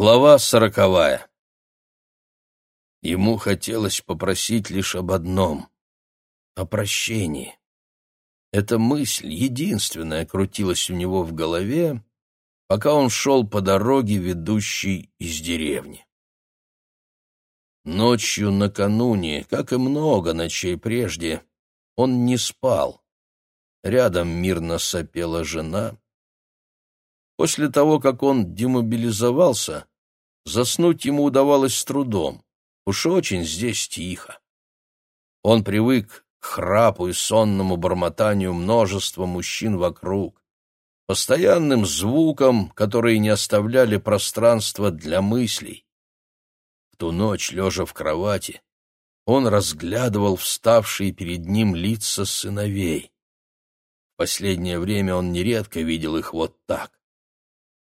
Глава сороковая. Ему хотелось попросить лишь об одном — о прощении. Эта мысль единственная крутилась у него в голове, пока он шел по дороге, ведущей из деревни. Ночью накануне, как и много ночей прежде, он не спал. Рядом мирно сопела жена. После того, как он демобилизовался, заснуть ему удавалось с трудом. Уж очень здесь тихо. Он привык к храпу и сонному бормотанию множества мужчин вокруг, постоянным звукам, которые не оставляли пространства для мыслей. В ту ночь, лежа в кровати, он разглядывал вставшие перед ним лица сыновей. В последнее время он нередко видел их вот так.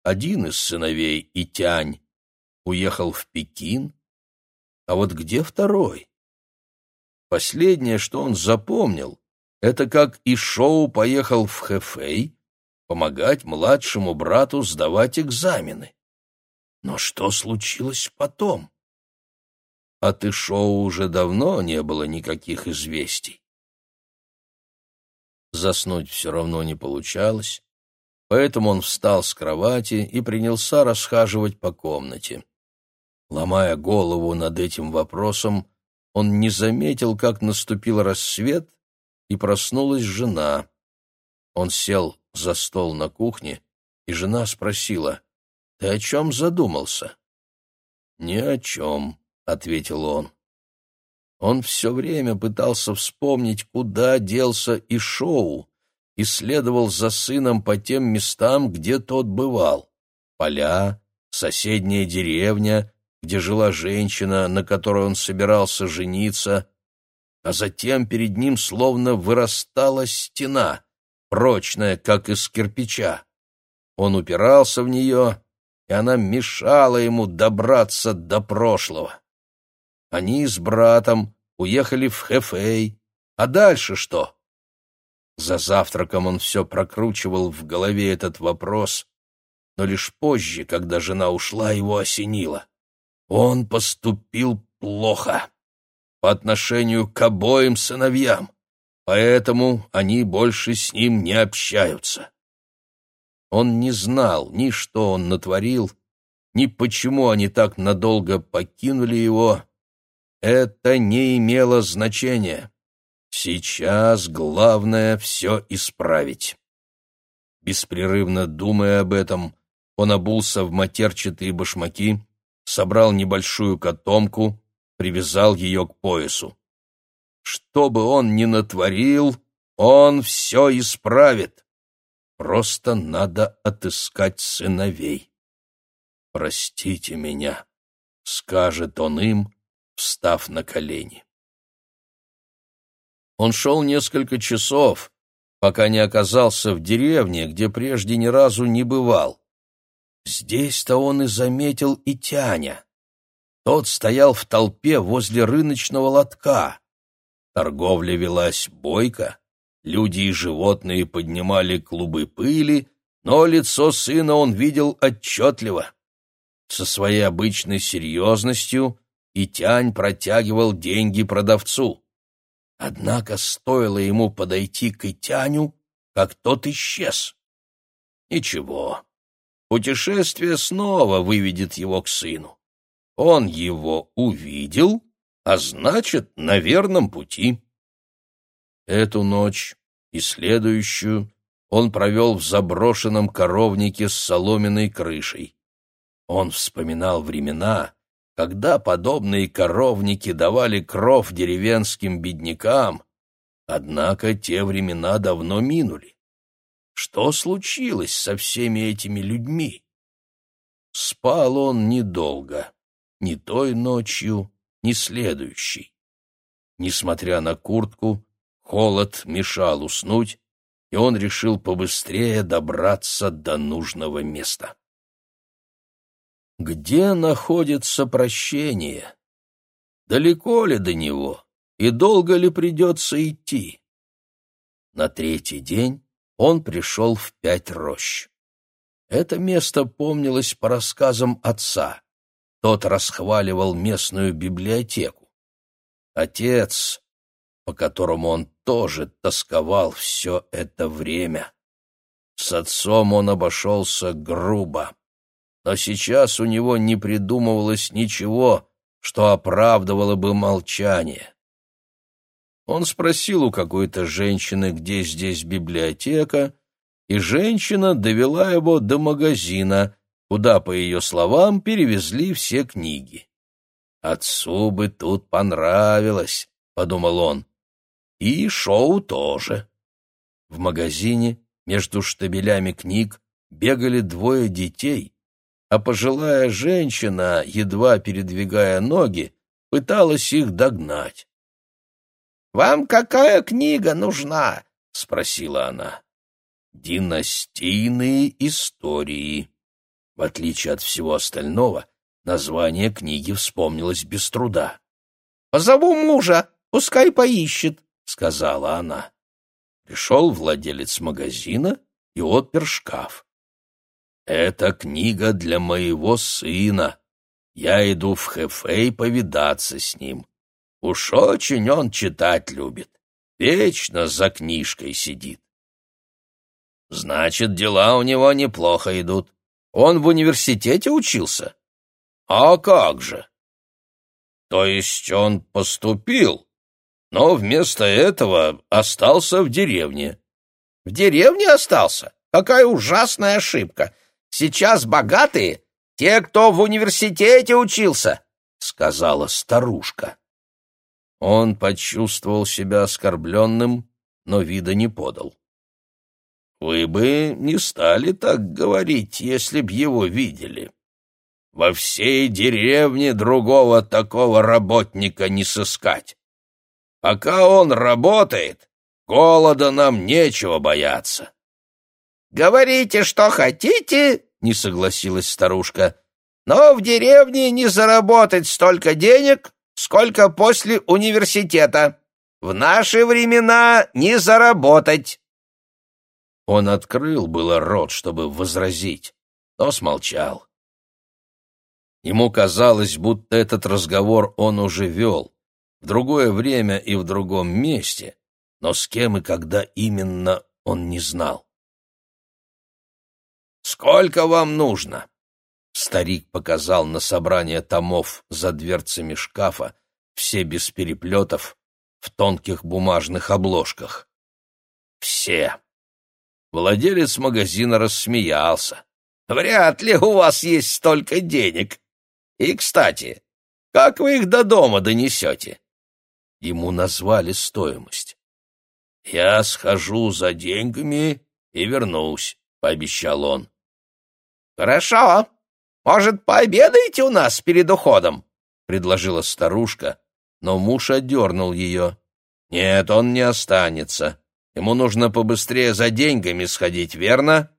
Один из сыновей, Итянь, уехал в Пекин, а вот где второй? Последнее, что он запомнил, это как Ишоу поехал в Хэфэй помогать младшему брату сдавать экзамены. Но что случилось потом? От Ишоу уже давно не было никаких известий. Заснуть все равно не получалось, поэтому он встал с кровати и принялся расхаживать по комнате. Ломая голову над этим вопросом, он не заметил, как наступил рассвет, и проснулась жена. Он сел за стол на кухне, и жена спросила, «Ты о чем задумался?» «Ни о чем», — ответил он. Он все время пытался вспомнить, куда делся и шоу, и следовал за сыном по тем местам, где тот бывал. Поля, соседняя деревня, где жила женщина, на которой он собирался жениться, а затем перед ним словно вырастала стена, прочная, как из кирпича. Он упирался в нее, и она мешала ему добраться до прошлого. Они с братом уехали в Хефей, а дальше что? За завтраком он все прокручивал в голове этот вопрос, но лишь позже, когда жена ушла, его осенило. Он поступил плохо по отношению к обоим сыновьям, поэтому они больше с ним не общаются. Он не знал ни что он натворил, ни почему они так надолго покинули его. Это не имело значения. Сейчас главное все исправить. Беспрерывно думая об этом, он обулся в матерчатые башмаки, собрал небольшую котомку, привязал ее к поясу. Что бы он ни натворил, он все исправит. Просто надо отыскать сыновей. «Простите меня», — скажет он им, встав на колени. Он шел несколько часов, пока не оказался в деревне, где прежде ни разу не бывал. Здесь-то он и заметил и Тяня. Тот стоял в толпе возле рыночного лотка. Торговля велась бойко, люди и животные поднимали клубы пыли, но лицо сына он видел отчетливо. Со своей обычной серьезностью Итянь протягивал деньги продавцу. Однако стоило ему подойти к Итяню, как тот исчез. Ничего, путешествие снова выведет его к сыну. Он его увидел, а значит, на верном пути. Эту ночь и следующую он провел в заброшенном коровнике с соломенной крышей. Он вспоминал времена, когда подобные коровники давали кров деревенским беднякам, однако те времена давно минули. Что случилось со всеми этими людьми? Спал он недолго, ни той ночью, ни следующей. Несмотря на куртку, холод мешал уснуть, и он решил побыстрее добраться до нужного места. Где находится прощение? Далеко ли до него? И долго ли придется идти? На третий день он пришел в пять рощ. Это место помнилось по рассказам отца. тот расхваливал местную библиотеку. Отец, по которому он тоже тосковал все это время. С отцом он обошелся грубо, но сейчас у него не придумывалось ничего, что оправдывало бы молчание. Он спросил у какой-то женщины, где здесь библиотека, и женщина довела его до магазина, куда, по ее словам, перевезли все книги. «Отцу бы тут понравилось», — подумал он. «И шоу тоже». В магазине между штабелями книг бегали двое детей, а пожилая женщина, едва передвигая ноги, пыталась их догнать. «Вам какая книга нужна?» — спросила она. «Династийные истории». В отличие от всего остального, название книги вспомнилось без труда. «Позову мужа, пускай поищет», — сказала она. Пришел владелец магазина и отпер шкаф. «Это книга для моего сына. Я иду в Хэфэй повидаться с ним. Уж очень он читать любит. Вечно за книжкой сидит. Значит, дела у него неплохо идут. Он в университете учился? А как же? То есть он поступил, но вместо этого остался в деревне. В деревне остался? Какая ужасная ошибка. Сейчас богатые — те, кто в университете учился, — сказала старушка. Он почувствовал себя оскорбленным, но вида не подал. «Вы бы не стали так говорить, если б его видели. Во всей деревне другого такого работника не сыскать. Пока он работает, голода нам нечего бояться». «Говорите, что хотите», — не согласилась старушка, «но в деревне не заработать столько денег, сколько после университета. В наши времена не заработать. Он открыл было рот, чтобы возразить, но смолчал. Ему казалось, будто этот разговор он уже вел, в другое время и в другом месте, но с кем и когда именно он не знал. «Сколько вам нужно?» Старик показал на собрание томов за дверцами шкафа, все без переплетов, в тонких бумажных обложках. Все. Владелец магазина рассмеялся. «Вряд ли у вас есть столько денег. И, кстати, как вы их до дома донесете?» Ему назвали стоимость. «Я схожу за деньгами и вернусь», — пообещал он. «Хорошо», «Может, пообедаете у нас перед уходом?» — предложила старушка, но муж одернул ее. «Нет, он не останется. Ему нужно побыстрее за деньгами сходить, верно?»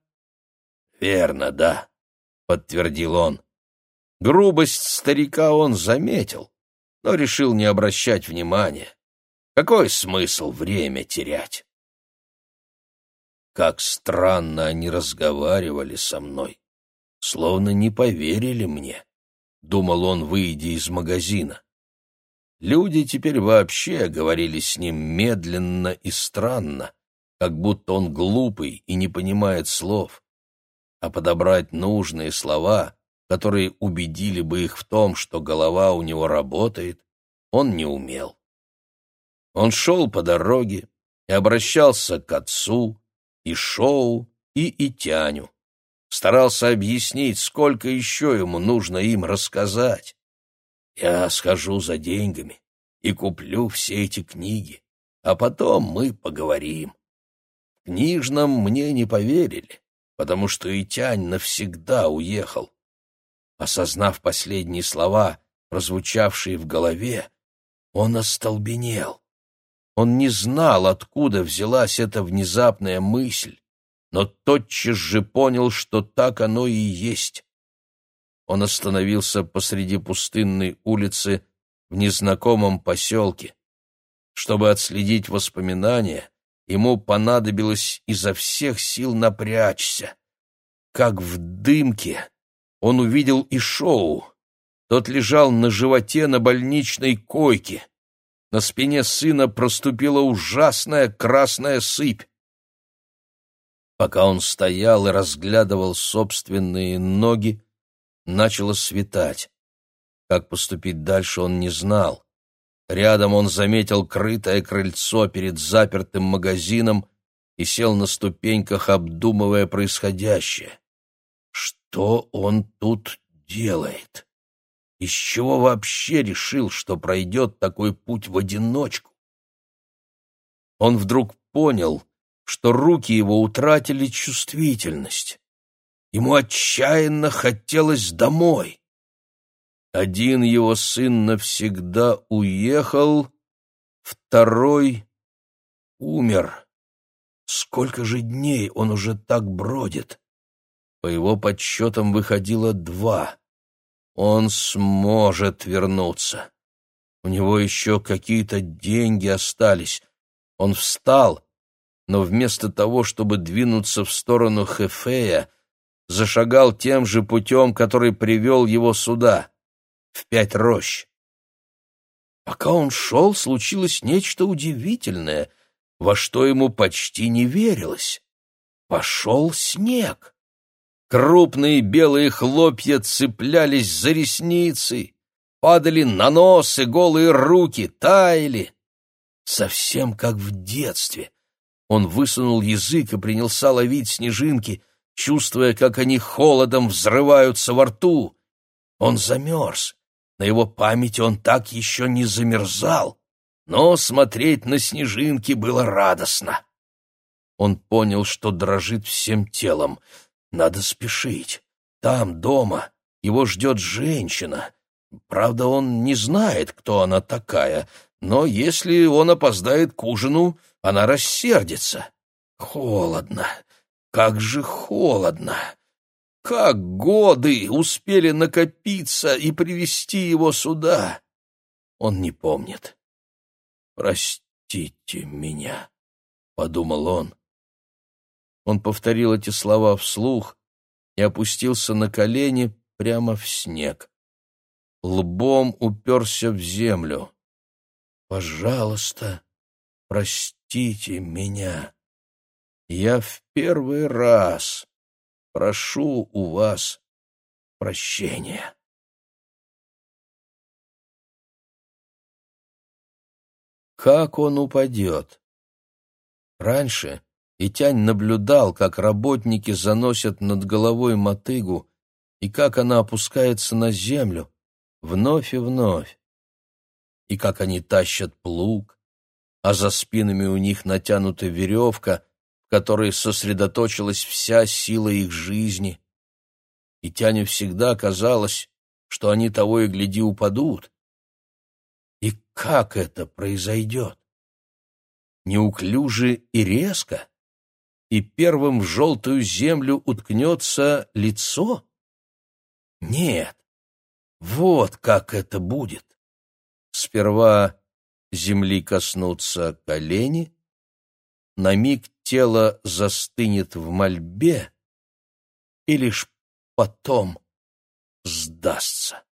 «Верно, да», — подтвердил он. Грубость старика он заметил, но решил не обращать внимания. Какой смысл время терять? Как странно они разговаривали со мной словно не поверили мне, — думал он, выйдя из магазина. Люди теперь вообще говорили с ним медленно и странно, как будто он глупый и не понимает слов. А подобрать нужные слова, которые убедили бы их в том, что голова у него работает, он не умел. Он шел по дороге и обращался к отцу, и Шоу, и Итяню старался объяснить, сколько еще ему нужно им рассказать. Я схожу за деньгами и куплю все эти книги, а потом мы поговорим. Книжным мне не поверили, потому что Итянь навсегда уехал. Осознав последние слова, прозвучавшие в голове, он остолбенел. Он не знал, откуда взялась эта внезапная мысль но тотчас же понял, что так оно и есть. Он остановился посреди пустынной улицы в незнакомом поселке. Чтобы отследить воспоминания, ему понадобилось изо всех сил напрячься. Как в дымке он увидел и шоу. Тот лежал на животе на больничной койке. На спине сына проступила ужасная красная сыпь. Пока он стоял и разглядывал собственные ноги, начало светать. Как поступить дальше, он не знал. Рядом он заметил крытое крыльцо перед запертым магазином и сел на ступеньках, обдумывая происходящее. Что он тут делает? Из чего вообще решил, что пройдет такой путь в одиночку? Он вдруг понял, что руки его утратили чувствительность. Ему отчаянно хотелось домой. Один его сын навсегда уехал, второй умер. Сколько же дней он уже так бродит? По его подсчетам выходило два. Он сможет вернуться. У него еще какие-то деньги остались. Он встал, но вместо того, чтобы двинуться в сторону Хефея, зашагал тем же путем, который привел его сюда, в пять рощ. Пока он шел, случилось нечто удивительное, во что ему почти не верилось. Пошел снег. Крупные белые хлопья цеплялись за ресницы, падали на нос и голые руки, таяли. Совсем как в детстве. Он высунул язык и принялся ловить снежинки, чувствуя, как они холодом взрываются во рту. Он замерз. На его памяти он так еще не замерзал, но смотреть на снежинки было радостно. Он понял, что дрожит всем телом — надо спешить. Там, дома, его ждет женщина. Правда, он не знает, кто она такая, но если он опоздает к ужину, она рассердится. Холодно. Как же холодно. Как годы успели накопиться и привести его сюда? Он не помнит. «Простите меня», — подумал он. Он повторил эти слова вслух и опустился на колени прямо в снег. Лбом уперся в землю. «Пожалуйста, простите меня. Я в первый раз прошу у вас прощения». Как он упадет? Раньше и Тянь наблюдал, как работники заносят над головой мотыгу и как она опускается на землю вновь и вновь, и как они тащат плуг, а за спинами у них натянута веревка, в которой сосредоточилась вся сила их жизни. И Тяню всегда казалось, что они того и гляди упадут. И как это произойдет? Неуклюже и резко? и первым в желтую землю уткнется лицо? Нет, вот как это будет. Сперва земли коснутся колени, на миг тело застынет в мольбе и лишь потом сдастся.